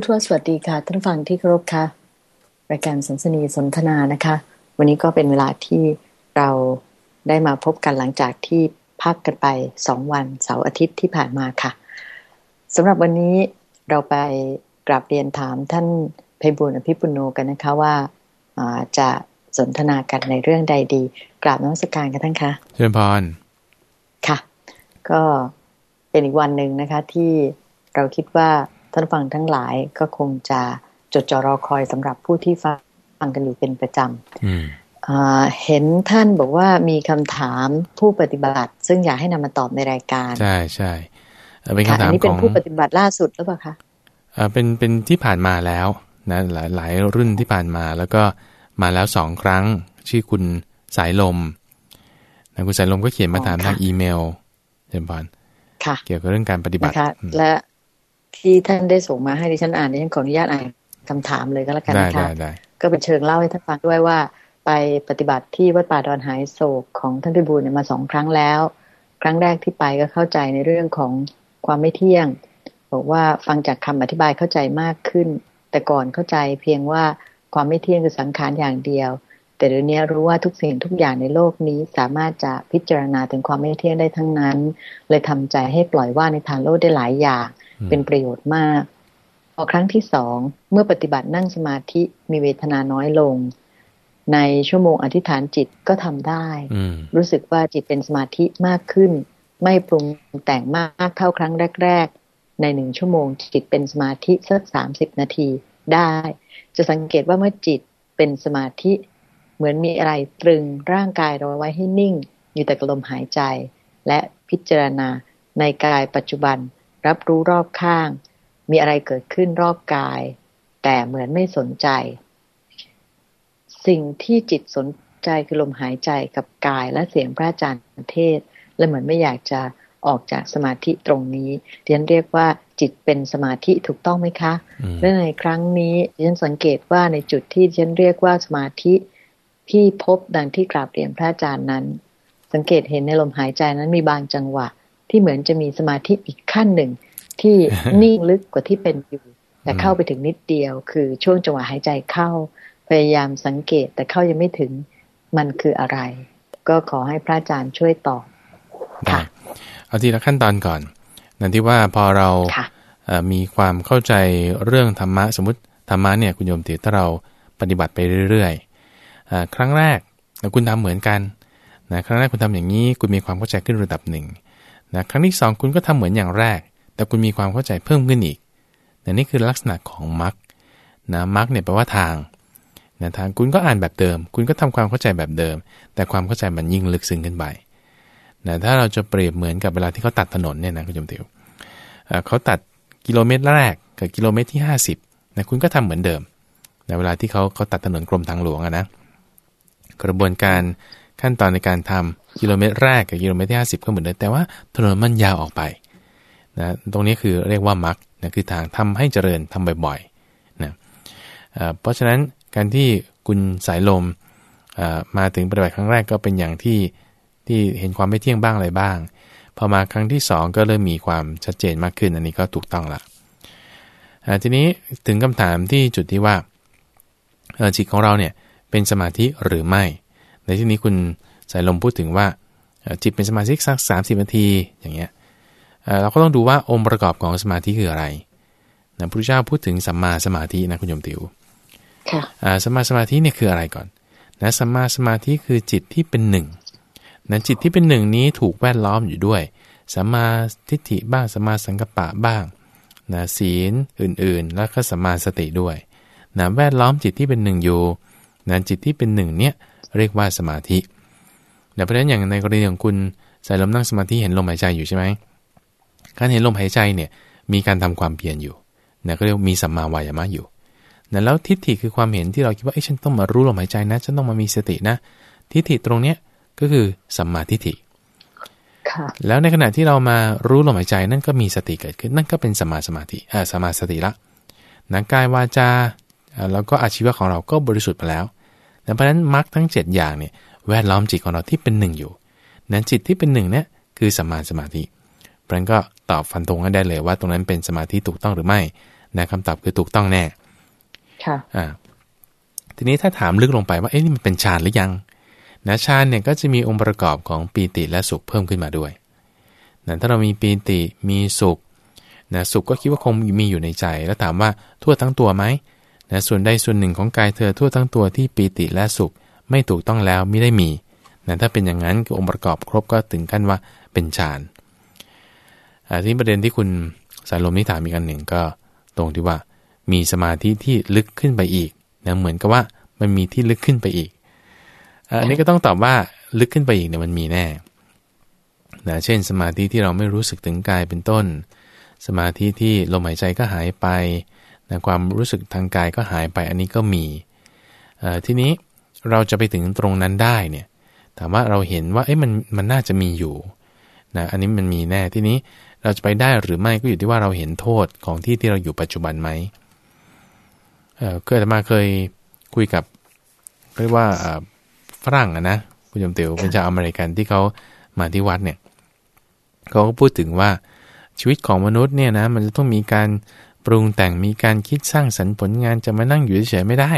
ผู้ทวสวัสดีค่ะ ท่านฟังที่เคารพค่ะรายการสันสนีสนทนานะคะ วันนี้ก็เป็นเวลาที่เราได้มาพบกันหลังจากที่พักกันไปสองวันเสาร์อาทิตย์ที่ผ่านมาค่ะสำหรับวันนี้เราไปกราบเรียนถามท่านไพบุญอภิปุโนกันนะคะว่าจะสนทนากันในเรื่องใดดี กราบน้อมสการกันทั้งค่ะเชิญพรค่ะ ก็เป็นอีกวันหนึ่งนะคะที่เราคิดว่า ท่านฟังทั้งหลายก็คงจะจดจ่อรอคอยสำหรับผู้ที่ฟังกันอยู่เป็นประจำเห็นท่านบอกว่ามีคำถามผู้ปฏิบัติ ซึ่งอยากให้นำมาตอบในรายการ ใช่ใช่เป็นคำถามของนี้เป็นผู้ปฏิบัติล่าสุดหรือเปล่าคะเป็นเป็นที่ผ่านมาแล้วนะหลายหลายรุ่นที่ผ่านมาแล้วก็มาแล้วสองครั้ง ชื่อคุณสายลมนะคุณสายลมก็เขียนมาถามทางอีเมลเจมพรเกี่ยวกับเรื่องการปฏิบัติและ ที่ท่านได้ส่งมาให้ดิฉันอ่านดิฉันขออนุญาตอ่านคำถามเลยก็แล้วกันนะคะก็เป็นเชิงเล่าให้ท่านฟังด้วยว่า ไปปฏิบัติที่วัดป่าดอนหายโศกของท่านพิบูลเนี่ยมาสองครั้งแล้ว ครั้งแรกที่ไปก็เข้าใจในเรื่องของความไม่เที่ยง บอกว่าฟังจากคำอธิบายเข้าใจมากขึ้น แต่ก่อนเข้าใจเพียงว่าความไม่เที่ยงคือสังขารอย่างเดียว แต่เดี๋ยวนี้รู้ว่าทุกสิ่งทุกอย่างในโลกนี้สามารถจะพิจารณาถึงความไม่เที่ยงได้ทั้งนั้น เลยทำใจให้ปล่อยว่าในทางโลกได้หลายอย่าง เป็นประโยชน์มาก พอครั้งที่สองเมื่อปฏิบัตินั่งสมาธิมีเวทนาน้อยลง ในชั่วโมงอธิษฐานจิตก็ทำได้ รู้สึกว่าจิตเป็นสมาธิมากขึ้น ไม่ปรุงแต่งมากเท่าครั้งแรก ๆ ในหนึ่งชั่วโมงจิตเป็นสมาธิสักสามสิบนาทีได้ จะสังเกตว่าเมื่อจิตเป็นสมาธิเหมือนมีอะไรตรึงร่างกายเราไว้ให้นิ่ง อยู่แต่กลมหายใจ และพิจารณาในกายปัจจุบัน รับรู้รอบข้าง มีอะไรเกิดขึ้นรอบกาย แต่เหมือนไม่สนใจ สิ่งที่จิตสนใจคือลมหายใจกับกายและเสียงพระอาจารย์เทศ และเหมือนไม่อยากจะออกจากสมาธิตรงนี้เรียนเรียกว่าจิตเป็นสมาธิถูกต้องไหมคะและในครั้งนี้ฉันสังเกตว่าในจุดที่ฉันเรียกว่าสมาธิที่พบดังที่กราบเรียนพระอาจารย์นั้น สังเกตเห็นในลมหายใจนั้นมีบางจังหวะ ที่เหมือนจะมีสมาธิอีกขั้นหนึ่ง ที่นิ่งลึกกว่าที่เป็นอยู่ แต่เข้าไปถึงนิดเดียว คือช่วงจังหวะหายใจเข้า พยายามสังเกตแต่เข้ายังไม่ถึงมันคืออะไร ก็ขอให้พระอาจารย์ช่วยตอบค่ะเอาทีละขั้นตอนก่อน นั่นที่ว่าพอเรามีความเข้าใจเรื่องธรรมะสมมติธรรมะเนี่ยคุณโยมติถ้าเราปฏิบัติไปเรื่อยๆครั้งแรกคุณทำเหมือนกันนะครั้งแรกคุณทำอย่างนี้คุณมีความเข้าใจขึ้นระดับหนึ่ง นะครั้งที่ 2 คุณก็ทำเหมือนอย่างแรก แต่คุณมีความเข้าใจเพิ่มขึ้นอีกนะนี่คือลักษณะของมรรคนะมรรคเนี่ยแปลว่าทางนะทางคุณก็อ่านแบบเดิม คุณก็ทำความเข้าใจแบบเดิม แต่ความเข้าใจมันยิ่งลึกซึ้งขึ้นไปนะถ้าเราจะเปรียบเหมือนกับเวลาที่เขาตัดถนนเนี่ยนะคุณจมติวเขาตัดกิโลเมตรแรกกับกิโลเมตรที่ 50นะคุณก็ทำเหมือนเดิมในเวลาที่เขาเขาตัดถนนกรมทางหลวงอะนะกระบวนการขั้นตอนในการทำ กิโลเมตรแรกกับกิโลเมตรที่50 ก็เหมือนเดิมแต่ว่าถนนมันยาวออกไปนะตรงนี้คือเรียกว่ามักนะคือทางทำให้เจริญทำบ่อยๆนะเพราะฉะนั้นการที่คุณสายลมมาถึงปฏิบัติครั้งแรกก็เป็นอย่างที่ที่เห็นความไม่เที่ยงบ้างอะไรบ้าง พอมาครั้งที่ 2 ก็เริ่มมีความชัดเจนมากขึ้น อันนี้ก็ถูกต้องละทีนี้ถึงคำถามที่จุดที่ว่าจิตของเราเนี่ยเป็นสมาธิหรือไม่ ในที่นี้คุณ สายลมพูดถึงว่าจิตเป็นสมาธิสักสามสิบนาทีอย่างเงี้ยเราก็ต้องดูว่าองค์ประกอบของสมาธิคืออะไรนะพระพุทธเจ้าพูดถึงสัมมาสมาธินะคุณโยมติวสมาสมาธิเนี่ยคืออะไรก่อนนะสัมมาสมาธิคือจิตที่เป็นหนึ่งนะจิตที่เป็นหนึ่งนี้ถูกแวดล้อมอยู่ด้วยสัมมาทิฏฐิบ้างสัมมาสังกัปปะบ้างนะศีลอื่นๆ แล้วก็สัมมาสติด้วยนะแวดล้อมจิตที่เป็นหนึ่งอยู่นะจิตที่เป็นหนึ่งเนี่ยเรียกว่าสมาธิ แต่เพราะฉะนั้นอย่างในกรณีของคุณใส่ลมนั่งสมาธิเห็นลมหายใจอยู่ใช่ไหมการเห็นลมหายใจเนี่ยมีการทำความเพียรอยู่นะก็เรียกมีสัมมาวายามะอยู่นะแล้วทิฏฐิคือความเห็นที่เราคิดว่าไอ้ฉันต้องมารู้ลมหายใจนะ ฉันต้องมามีสตินะ ทิฏฐิตรงเนี้ยก็คือสัมมาทิฏฐิแล้วในขณะที่เรามารู้ลมหายใจนั่นก็มีสติเกิดขึ้นนั่นก็เป็นสมาสมาธิอ่าสมาสติละนังกายวาจาแล้วก็อาชีวะของเราก็บริสุทธิ์ไปแล้วเพราะฉะนั้นมรรคทั้ง 7 อย่างเนี่ย แวดล้อมจิตของเราที่เป็นหนึ่งอยู่ นั้นจิตที่เป็นหนึ่งเนี่ยคือสัมมาสมาธิเพราะนั้นก็ตอบฟันธงได้เลยว่าตรงนั้นเป็นสมาธิถูกต้องหรือไม่นะคำตอบคือถูกต้องแน่ ค่ะ อ่า ทีนี้ถ้าถามลึกลงไปว่า เอ๊ะนี่มันเป็นฌานหรือยัง นะฌานเนี่ยก็จะมีองค์ประกอบของปีติและสุขเพิ่มขึ้นมาด้วยนะถ้าเรามีปีติมีสุข นะสุขก็คิดว่าคงมีอยู่ในใจ แล้วถามว่าทั่วทั้งตัวไหมนะส่วนใดส่วนหนึ่งของกายเธอทั่วทั้งตัวที่ปีติและสุข ไม่ถูกต้องแล้วไม่ได้มีนะถ้าเป็นอย่างนั้นคือองค์ประกอบครบก็ถึงขั้นว่าเป็นฌานที่ประเด็นที่คุณสายลมนิถามอีกอันหนึ่งก็ตรงที่ว่า มีสมาธิที่ลึกขึ้นไปอีกนะเหมือนกับว่ามันมีที่ลึกขึ้นไปอีกอันนี้ก็ต้องตอบว่าลึกขึ้นไปอีกเนี่ยมันมีแน่นะเช่น สมาธิที่เราไม่รู้สึกถึงกายเป็นต้น สมาธิที่ลมหายใจก็หายไปนะความรู้สึกทางกายก็หายไปอันนี้ก็มีทีนี้ เราจะไปถึงตรงนั้นได้เนี่ยถามว่าเราเห็นว่าเอ๊ะมันมันน่าจะมีอยู่นะอันนี้มันมีแน่ที่นี้เราจะไปได้หรือไม่ก็อยู่ที่ว่าเราเห็นโทษของที่ที่เราอยู่ปัจจุบันไหมเออเคยมาเคยคุยกับเรียกว่าฝรั่งอะนะคุณยมเตียวเป็นชาวอเมริกันที่เขามาที่วัดเนี่ยเขาก็พูดถึงว่าชีวิตของมนุษย์เนี่ยนะมันจะต้องมีการปรุงแต่งมีการคิดสร้างสรรค์ผลงานจะมานั่งอยู่เฉยๆไม่ได้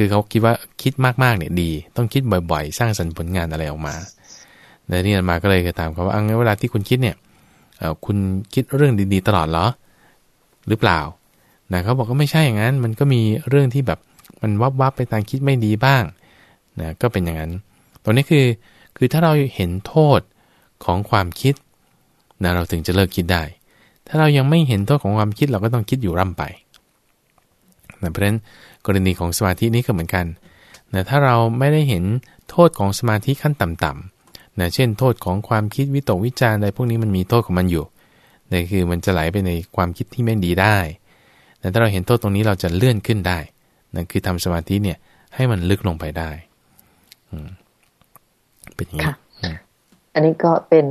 คือเขาคิดว่าคิดมากๆเนี่ยดี ต้องคิดบ่อยๆ สร้างสรรค์ผลงานอะไรออกมาในนี่มาก็เลยถามเขาว่าอังเวลาที่คุณคิดเนี่ยคุณคิดเรื่องดีๆ ตลอดเหรอ หรือเปล่านะเขาบอกก็ไม่ใช่อย่างนั้น มันก็มีเรื่องที่แบบมันวับวับไปทางคิดไม่ดีบ้างนะก็เป็นอย่างนั้น ตรงนี้คือคือถ้าเราเห็นโทษของความคิดนะเราถึงจะเลิกคิดได้ ถ้าเรายังไม่เห็นโทษของความคิดเราก็ต้องคิดอยู่ร่ำไป นะเพราะฉะนั้นกรณีของสมาธินี้ก็เหมือนกันนะถ้าเราไม่ได้เห็นโทษของสมาธิขั้นต่ำๆนะเช่นโทษของความคิดวิตกวิจารอะไรพวกนี้มันมีโทษของมันอยู่นั่นคือมันจะไหลไปในความคิดที่ไม่ดีได้แต่ถ้าเราเห็นโทษตรงนี้เราจะเลื่อนขึ้นได้นั่นคือทำสมาธิเนี่ยให้มันลึกลงไปได้เป็นอย่างนี้อันนี้ก็เป็น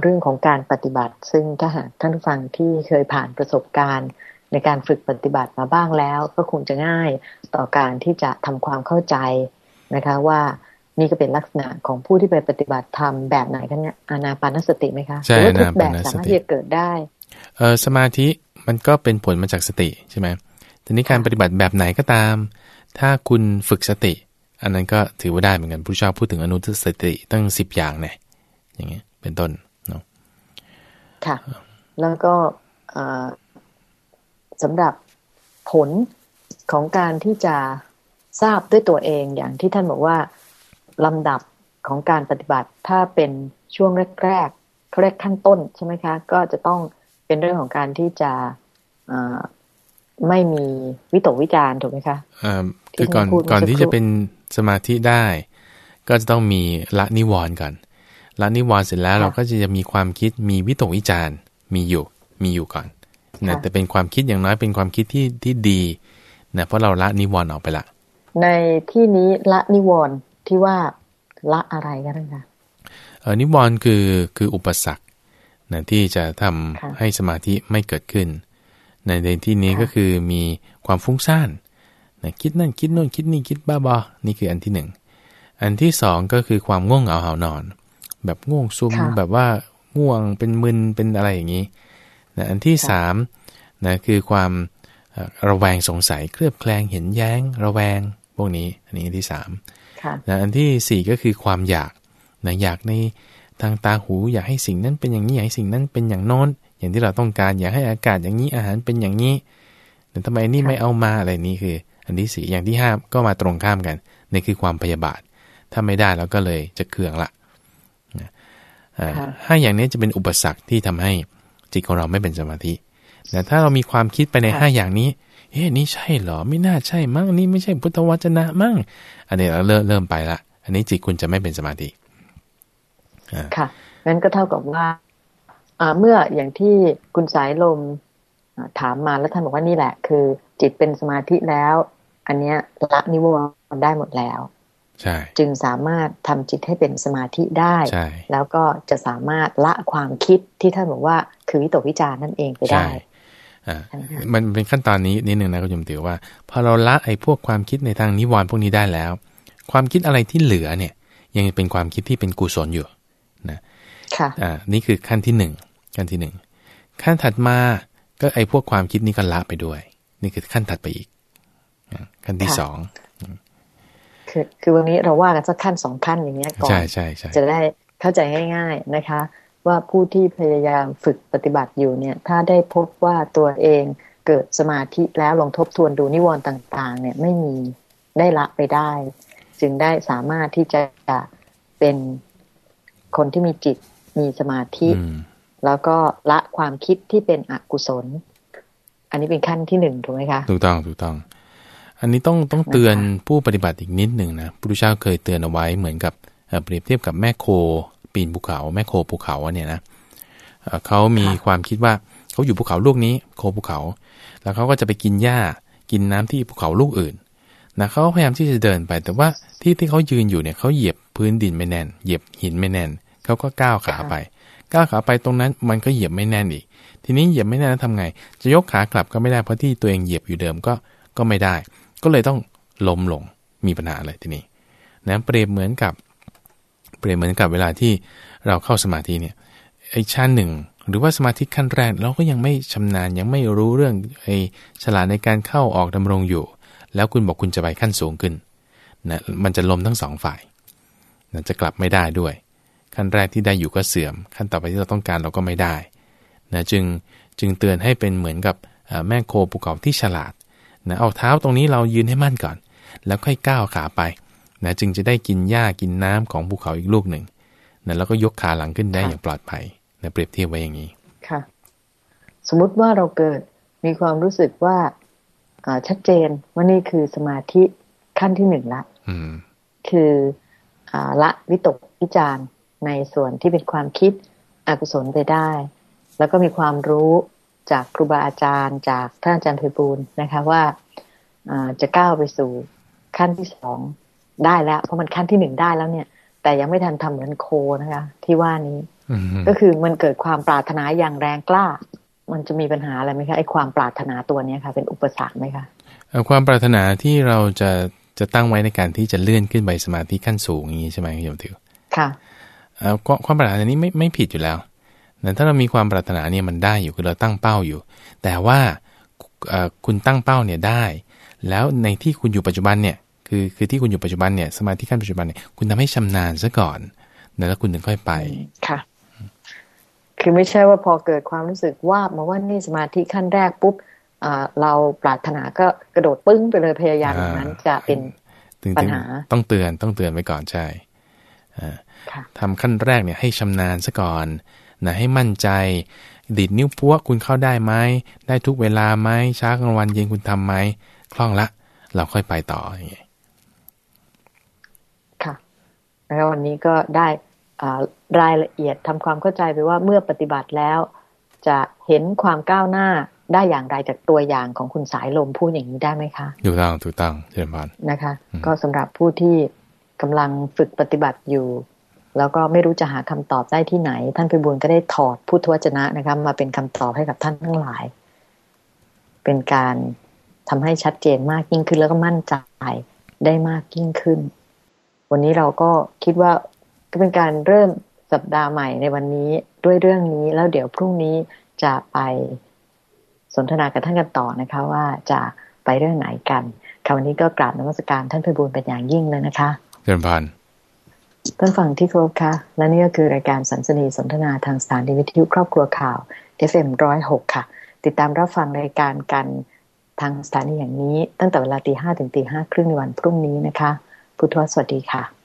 เรื่องของการปฏิบัติ ซึ่งถ้าหากท่านฟังที่เคยผ่านประสบการณ์ ในการฝึกปฏิบัติมาบ้างแล้ว ก็คงจะง่ายต่อการที่จะทำความเข้าใจนะคะ ว่านี่ก็เป็นลักษณะของผู้ที่ไปปฏิบัติธรรมแบบไหนกันเนี่ยอานาปานสติไหมคะใช่อานาปานสติสามารถที่จะเกิดได้เออสมาธิมันก็เป็นผลมาจากสติใช่ไหมทีนี้การปฏิบัติแบบไหนก็ตาม ถ้าคุณฝึกสติ อันนั้นก็ถือว่าได้เหมือนกันผู้ชาพูดถึงอนุสติตั้งสิบอย่างเนี่ยอย่างเงี้ยเป็นต้นเนาะค่ะ แล้วก็ สำหรับผลของการที่จะทราบด้วยตัวเองอย่างที่ท่านบอกว่าลำดับของการปฏิบัติถ้าเป็นช่วงแรกๆเขาเรียกขั้นต้นใช่ไหมคะ ก็จะต้องเป็นเรื่องของการที่จะไม่มีวิตกวิจารถูกไหมคะคือก่อนก่อนที่จะเป็นสมาธิได้ ก็จะต้องมีละนิวรณ์ก่อนละนิวรณ์เสร็จแล้วเราก็จะมีความคิดมีวิตกวิจารมีอยู่มีอยู่ก่อน นะแต่เป็นความคิดอย่างน้อยเป็นความคิดที่ที่ดีนะเพราะเราละนิวรณ์ออกไปละ ในที่นี้ละนิวรณ์ที่ว่าละอะไรกันคะเออนิวรณ์คือคืออุปสรรคนะที่จะทำให้สมาธิไม่เกิดขึ้น ในในที่นี้ก็คือมีความฟุ้งซ่านนะคิดนั่นคิดโน่นคิดนี่คิดบ้าบอนี่คืออันที่หนึ่งอันที่สองก็คือความง่วงเหงาหานอน แบบง่วงซุมแบบว่าง่วงเป็นมึนเป็นอะไรอย่างนี้นะอันที่สาม นะคือความระแวงสงสัยเคลือบแคลงเห็นแย้ง ระแวงพวกนี้อันนี้อันที่สามนะอันที่สี่ก็คือความอยากนะอยากในทางตาหูอยากให้สิ่งนั้นเป็นอย่างนี้อยากให้สิ่งนั้นเป็นอย่างโน้นอย่างที่เราต้องการอยากให้อากาศอย่างนี้อาหารเป็นอย่างนี้แต่ทำไมนี่ไม่เอามาอะไรนี้คือ อันที่สี่อย่างที่ห้าก็มาตรงข้ามกันนี่คือความพยาบาทถ้าไม่ได้เราก็เลยจะเคืองละห้าอย่างนี้จะเป็นอุปสรรคที่ทำให้จิตของเราไม่เป็นสมาธิ แต่ถ้าเรามีความคิดไปในห้าอย่างนี้เฮ้นี่ใช่เหรอไม่น่าใช่มั้งนี่ไม่ใช่พุทธวจนะมั้งอันนี้เราเริ่มเริ่มไปละอันนี้จิตคุณจะไม่เป็นสมาธิค่ะงั้นก็เท่ากับว่าเมื่ออย่างที่คุณสายลมถามมาแล้วท่านบอกว่านี่แหละ คือ จิตเป็นสมาธิแล้ว อันเนี้ยละนิวรณ์ได้หมดแล้วใช่จึงสามารถทำจิตให้เป็นสมาธิได้ แล้วก็จะสามารถละความคิดที่ท่านบอกว่าคือวิตกวิจารนั่นเองไปได้ มันเป็นขั้นตอนนี้นิดหนึ่งนะคุณยมติวว่า พอเราละไอ้พวกความคิดในทางนิวรณ์พวกนี้ได้แล้ว ความคิดอะไรที่เหลือเนี่ย ยังเป็นความคิดที่เป็นกุศลอยู่นะค่ะอ่านี่คือขั้นที่หนึ่งขั้นที่หนึ่งขั้นถัดมาก็ไอ้พวกความคิดนี้ก็ละไปด้วย นี่คือขั้นถัดไปอีกขั้นที่สองคือคือวันนี้เราว่ากันสักขั้นสองขั้นอย่างเงี้ยก่อนใช่ใช่ใช่จะได้เข้าใจง่ายๆนะคะ ว่าผู้ที่พยายามฝึกปฏิบัติอยู่เนี่ย ถ้าได้พบว่าตัวเองเกิดสมาธิแล้วลองทบทวนดูนิวรณ์ต่าง ๆ เนี่ยไม่มีได้ละไปได้ จึงได้สามารถที่จะเป็นคนที่มีจิตมีสมาธิ แล้วก็ละความคิดที่เป็นอกุศล อันนี้เป็นขั้นที่หนึ่งถูกไหมคะถูกต้องถูกต้อง อันนี้ต้องต้องเตือนผู้ปฏิบัติอีกนิดหนึ่งนะพระพุทธเจ้าเคยเตือนเอาไว้เหมือนกับเปรียบเทียบกับแม่โค ปีนภูเขา แม่โคภูเขาเนี่ยนะเขามีความคิดว่าเขาอยู่ภูเขาลูกนี้ โคภูเขา แล้วเขาก็จะไปกินหญ้ากินน้ำที่ภูเขาลูกอื่นนะเขาพยายามที่จะเดินไป แต่ว่าที่ที่เขายืนอยู่เนี่ยเขาเหยียบพื้นดินไม่แน่น เหยียบหินไม่แน่นเขาก็ก้าวขาไป ก้าวขาไปตรงนั้นมันก็เหยียบไม่แน่นอีก ทีนี้เหยียบไม่แน่นแล้วทำไง จะยกขากลับก็ไม่ได้เพราะที่ตัวเองเหยียบอยู่เดิมก็ก็ไม่ได้ ก็เลยต้องล้มลงมีปัญหาอะไรทีนี้นะเปรียบเหมือนกับ เปรียบเหมือนกับเวลาที่เราเข้าสมาธิเนี่ยไอ้ชั้นหนึ่งหรือว่าสมาธิขั้นแรกเราก็ยังไม่ชำนาญยังไม่รู้เรื่องไอ้ฉลาดในการเข้าออกดำรงอยู่ แล้วคุณบอกคุณจะไปขั้นสูงขึ้นนะมันจะล้มทั้งสองฝ่ายนะจะกลับไม่ได้ด้วย ขั้นแรกที่ได้อยู่ก็เสื่อม ขั้นต่อไปที่เราต้องการเราก็ไม่ได้นะจึงจึงเตือนให้เป็นเหมือนกับแม่โคภูเขาที่ฉลาดนะเอาเท้าตรงนี้เรายืนให้มั่นก่อน แล้วค่อยก้าวขาไป นะจึงจะได้กินหญ้ากินน้ำของภูเขาอีกลูกหนึ่งนะแล้วก็ยกขาหลังขึ้นได้อย่างปลอดภัยนะเปรียบเทียบไว้อย่างนี้ค่ะ สมมุติว่าเราเกิดมีความรู้สึกว่าชัดเจนว่านี่คือสมาธิขั้นที่หนึ่งละคืออละวิตกวิจารในส่วนที่เป็นความคิดอกุศลไปได้ แล้วก็มีความรู้จากครูบาอาจารย์ จากท่านอาจารย์เพบูลนะคะว่าจะก้าวไปสู่ขั้นที่สอง ได้แล้วเพราะมันขั้นที่หนึ่งได้แล้วเนี่ย แต่ยังไม่ทันทำเหมือนโคนะคะ ที่ว่านี้ก็คือมันเกิดความปรารถนาอย่างแรงกล้า มันจะมีปัญหาอะไรไหมคะไอ้ความปรารถนาตัวนี้ค่ะ เป็นอุปสรรคไหมคะความปรารถนาที่เราจะจะตั้งไว้ในการที่จะเลื่อนขึ้นไปสมาธิขั้นสูงอย่างนี้ใช่ไหมโยมทิวค่ะความปรารถนานี้ไม่ไม่ผิดอยู่แล้วแต่ถ้าเรามีความปรารถนาเนี่ยมันได้อยู่คือเราตั้งเป้าอยู่ แต่ว่าคุณตั้งเป้าเนี่ยได้ แล้วในที่คุณอยู่ปัจจุบันเนี่ย คือคือที่คุณอยู่ปัจจุบันเนี่ยสมาธิขั้นปัจจุบันเนี่ยคุณทำให้ชำนาญซะก่อนแล้วคุณถึงค่อยไปค่ะคือไม่ใช่ว่าพอเกิดความรู้สึกว่ามาว่านี่สมาธิขั้นแรกปุ๊บเราปรารถนาก็กระโดดปึ้งไปเลยพยายามอย่างนั้นจะเป็นปัญหาต้องเตือนต้องเตือนไว้ก่อนใช่ทำขั้นแรกเนี่ยให้ชำนาญซะก่อนนะให้มั่นใจ ดิดนิ้วพัวคุณเข้าได้ไหมได้ทุกเวลาไหมช้ากลางวันเย็นคุณทำไหมคล่องละ เราค่อยไปต่ออย่างเงี้ยค่ะ แล้ววันนี้ก็ได้รายละเอียดทำความเข้าใจไปว่าเมื่อปฏิบัติแล้ว จะเห็นความก้าวหน้าได้อย่างไรจากตัวอย่างของคุณสายลมพูดอย่างนี้ได้ไหมคะถูกต้องถูกต้องเชิญพานนะคะ ก็สำหรับผู้ที่กำลังฝึกปฏิบัติอยู่ แล้วก็ไม่รู้จะหาคำตอบได้ที่ไหน ท่านพิบูลก็ได้ถอดพุทธวจนะนะคะมาเป็นคำตอบให้กับท่านทั้งหลาย เป็นการทำให้ชัดเจนมากยิ่งขึ้นแล้วก็มั่นใจได้มากยิ่งขึ้น วันนี้เราก็คิดว่าก็เป็นการเริ่มสัปดาห์ใหม่ในวันนี้ด้วยเรื่องนี้แล้วเดี๋ยวพรุ่งนี้จะไปสนทนากับท่านกันต่อนะคะ ว่าจะไปเรื่องไหนกันคราวนี้ก็กราบนมัสการท่านพิบูลเป็นอย่างยิ่งเลยนะคะเชิญพานท่านฟังที่ครบค่ะ และนี่ก็คือรายการสันสนีสนทนาทางสถานีวิทยุครอบครัวข่าว FM106 ค่ะ ติดตามรับฟังรายการกันทางสถานีอย่างนี้ ตั้งแต่เวลาตีห้ถึงตีห้าครึ่งในวันพรุ่งนี้นะคะ พุทธวสวัสดีค่ะ